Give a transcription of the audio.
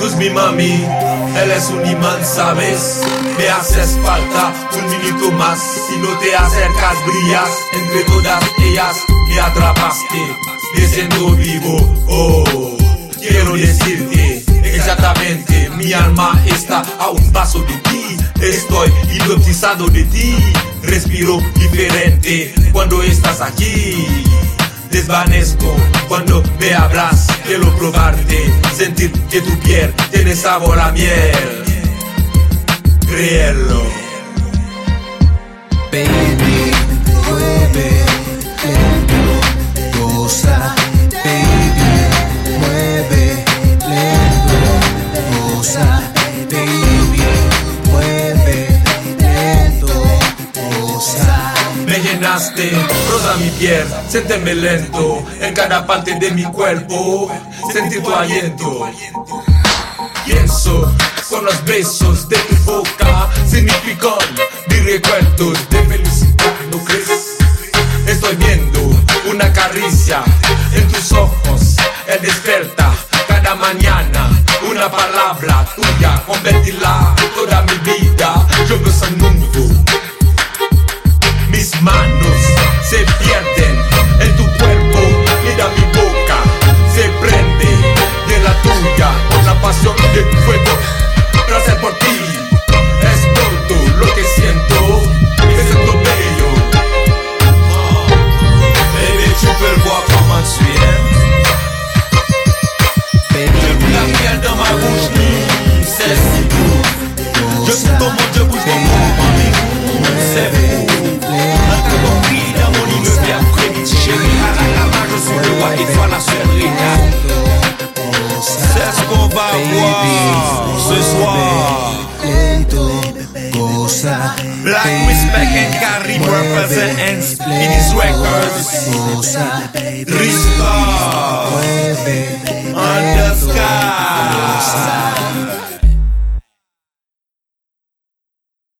Excuse me mami, él es un imán, ¿sabes? Me haces falta un minuto más Si no te acercas brillas Entre todas ellas me atrapaste Diciendo vivo, oh Quiero decirte exactamente Mi alma está a un paso de ti Estoy hipnotizado de ti Respiro diferente cuando estás aquí desvanezco cuando me hablas. Quiero probarte, sentir que tu piel tiene sabor a miel. Créelo. Rosa mi piel, siénteme lento en cada parte de mi cuerpo, sentir tu aliento. Pienso con los besos de tu boca, significan mis recuerdos de felicidad, ¿no crees? Estoy viendo una caricia en tus ojos, el desperta cada mañana, una palabra tuya, convertirla toda mi vida, Yeah. ce soir. Black respect and carry purpose and ends in his records. Cosa